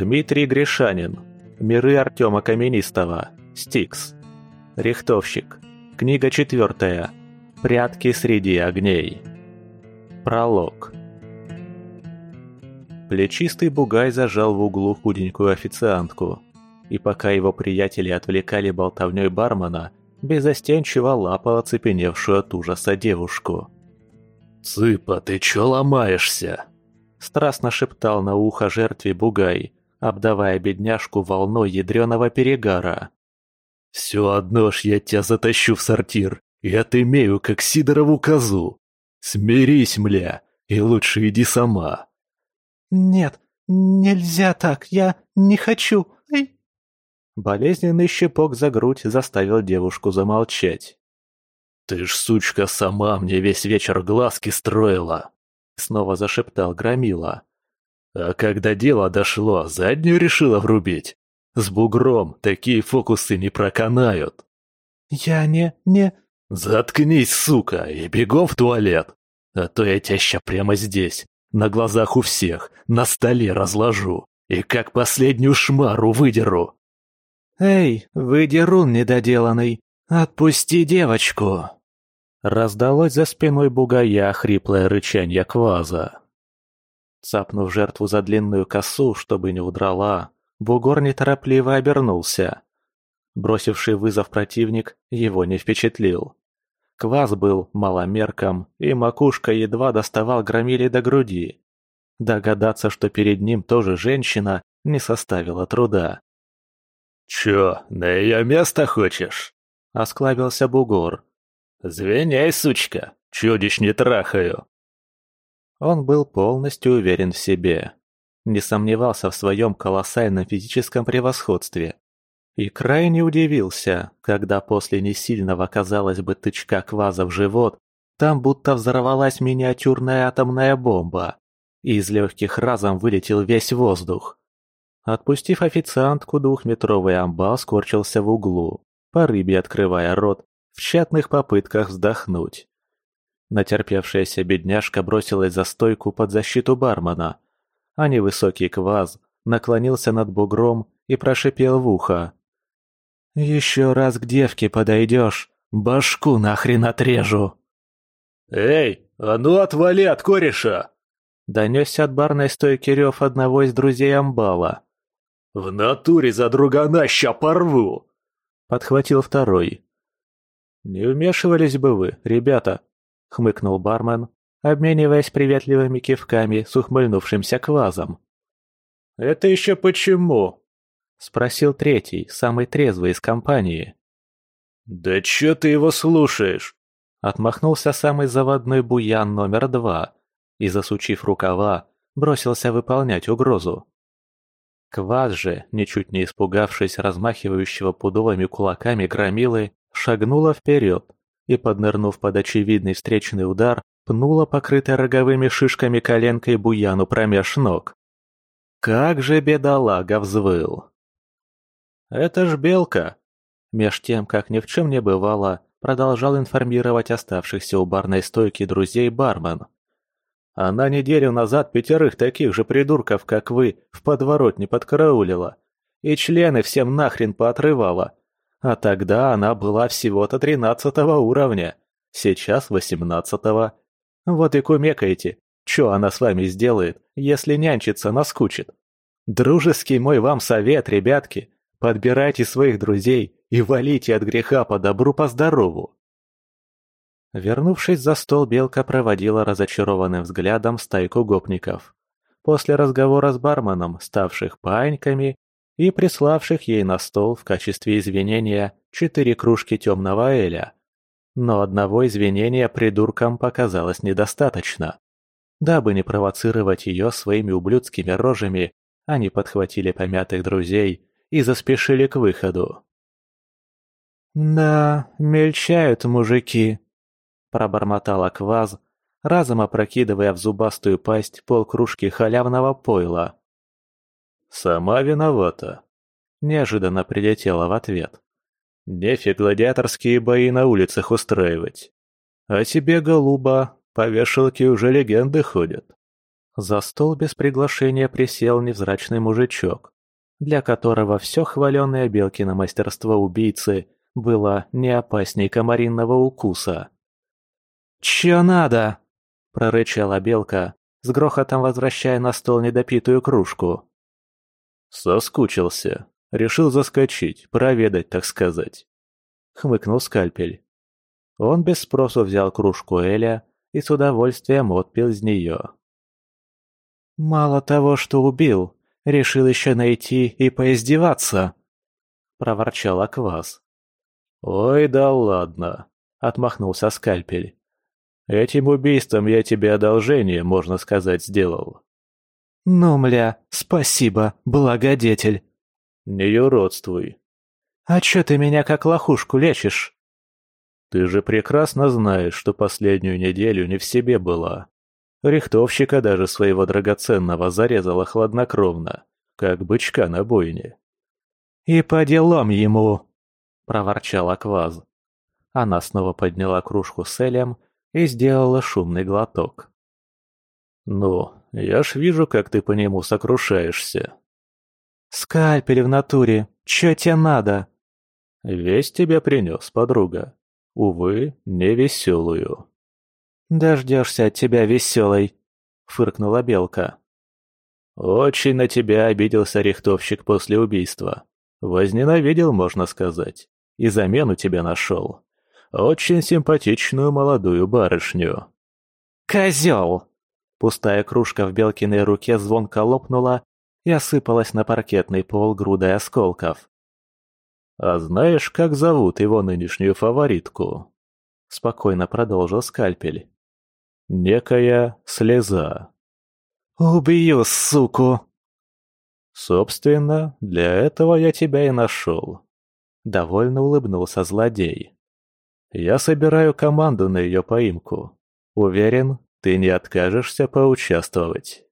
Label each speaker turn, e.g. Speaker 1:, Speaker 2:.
Speaker 1: Дмитрий Гришанин. Миры Артема Каменистого. Стикс. Рихтовщик. Книга четвертая. Прятки среди огней. Пролог. Плечистый бугай зажал в углу худенькую официантку. И пока его приятели отвлекали болтовней бармена, безостенчиво лапал оцепеневшую от ужаса девушку.
Speaker 2: «Цыпа, ты чё ломаешься?»
Speaker 1: Страстно шептал на ухо жертве бугай, обдавая бедняжку волной ядреного перегара.
Speaker 2: «Все одно ж я тебя затащу в сортир и отымею, как Сидорову козу. Смирись, мля, и лучше иди сама».
Speaker 3: «Нет, нельзя так, я не хочу. Ай!»
Speaker 1: Болезненный щепок за грудь заставил девушку замолчать.
Speaker 2: «Ты ж, сучка, сама мне весь вечер глазки строила!» Снова зашептал Громила. «А когда дело дошло, заднюю решила врубить. С бугром такие фокусы не проканают».
Speaker 3: «Я не... не...»
Speaker 2: «Заткнись, сука, и бегом в туалет! А то я тебя ща прямо здесь, на глазах у всех, на столе разложу и как последнюю шмару выдеру!»
Speaker 3: «Эй, выдерун недоделанный, отпусти девочку!»
Speaker 1: Раздалось за спиной бугая хриплое рычанье кваза. Цапнув жертву за длинную косу, чтобы не удрала, бугор неторопливо обернулся. Бросивший вызов противник его не впечатлил. Квас был маломерком, и макушка едва доставал громили до груди. Догадаться, что перед ним тоже женщина, не составило труда.
Speaker 2: «Чё, на её место хочешь?»
Speaker 1: — осклабился бугор.
Speaker 2: «Звеняй, сучка, чудищ не трахаю!»
Speaker 1: Он был полностью уверен в себе. Не сомневался в своем колоссальном физическом превосходстве. И крайне удивился, когда после несильного, казалось бы, тычка кваза в живот, там будто взорвалась миниатюрная атомная бомба, и из легких разом вылетел весь воздух. Отпустив официантку, двухметровый амбал скорчился в углу, по рыбе открывая рот в тщетных попытках вздохнуть. Натерпевшаяся бедняжка бросилась за стойку под защиту бармена, а невысокий кваз наклонился над бугром и прошипел в ухо. «Еще раз к девке подойдешь, башку нахрен отрежу!»
Speaker 2: «Эй, а ну отвали от кореша!»
Speaker 1: Донесся от барной стойки рев одного из друзей амбала.
Speaker 2: «В натуре за другана ща порву!»
Speaker 1: Подхватил второй. «Не вмешивались бы вы, ребята», — хмыкнул бармен, обмениваясь приветливыми кивками с ухмыльнувшимся квазом.
Speaker 2: «Это еще почему?»
Speaker 1: — спросил третий, самый трезвый из компании.
Speaker 2: «Да че ты его слушаешь?»
Speaker 1: — отмахнулся самый заводной буян номер два и, засучив рукава, бросился выполнять угрозу. Кваз же, ничуть не испугавшись размахивающего пудовыми кулаками громилы, шагнула вперед и, поднырнув под очевидный встречный удар, пнула покрытой роговыми шишками коленкой буяну промеж ног. Как же бедолага взвыл! «Это ж белка!» Меж тем, как ни в чем не бывало, продолжал информировать оставшихся у барной стойки друзей бармен. «Она неделю назад пятерых таких же придурков, как вы, в подворотне подкараулила. И члены всем нахрен поотрывала. А тогда она была всего-то тринадцатого уровня, сейчас восемнадцатого. Вот и кумекайте, что она с вами сделает, если нянчиться наскучит. Дружеский мой вам совет, ребятки, подбирайте своих друзей и валите от греха по добру, по здорову. Вернувшись за стол, Белка проводила разочарованным взглядом стайку гопников. После разговора с барменом, ставших паиньками, и приславших ей на стол в качестве извинения четыре кружки темного эля. Но одного извинения придуркам показалось недостаточно. Дабы не провоцировать ее своими ублюдскими рожами, они подхватили помятых друзей и заспешили к выходу. «Да, мельчают мужики», — пробормотала Кваз, разом опрокидывая в зубастую пасть полкружки халявного пойла.
Speaker 2: «Сама виновата», — неожиданно прилетела в ответ. «Нефиг гладиаторские бои на улицах устраивать. А тебе, голуба, по вешалке уже легенды ходят.
Speaker 1: За стол без приглашения присел невзрачный мужичок, для которого все хваленное Белкино мастерство убийцы было не опасней комаринного укуса. «Чё надо?» – прорычала Белка, с грохотом возвращая на стол недопитую кружку.
Speaker 2: «Соскучился. Решил заскочить, проведать, так сказать», — хмыкнул скальпель.
Speaker 1: Он без спросу взял кружку Эля и с удовольствием отпил из нее. «Мало того, что убил, решил еще найти и поиздеваться», — проворчал Аквас.
Speaker 2: «Ой, да ладно», — отмахнулся скальпель. «Этим убийством я тебе одолжение, можно сказать, сделал».
Speaker 3: «Ну, мля, спасибо, благодетель».
Speaker 2: «Не юродствуй».
Speaker 3: «А чё ты меня как лохушку лечишь?»
Speaker 2: «Ты же прекрасно знаешь, что последнюю неделю не в себе была. Рихтовщика даже своего драгоценного зарезала хладнокровно, как бычка на бойне».
Speaker 3: «И по делам ему!» – проворчал
Speaker 1: Акваз. Она снова подняла кружку с Элем и сделала шумный глоток.
Speaker 2: «Ну, я ж вижу, как ты по нему сокрушаешься».
Speaker 3: «Скальпель в натуре, чё тебе надо?»
Speaker 2: «Весь тебя принес, подруга. Увы, не веселую».
Speaker 3: «Дождешься от тебя веселой», — фыркнула Белка.
Speaker 2: «Очень на тебя обиделся рихтовщик после убийства. Возненавидел, можно сказать, и замену тебе нашел. Очень симпатичную молодую барышню».
Speaker 3: «Козел!»
Speaker 1: Пустая кружка в Белкиной руке звонко лопнула и осыпалась на паркетный пол грудой осколков.
Speaker 2: «А знаешь, как зовут его нынешнюю фаворитку?»
Speaker 1: Спокойно продолжил скальпель.
Speaker 2: «Некая слеза».
Speaker 3: «Убью, суку!»
Speaker 2: «Собственно, для этого я тебя и нашел», — довольно улыбнулся злодей. «Я собираю команду на ее поимку. Уверен, ты не откажешься поучаствовать.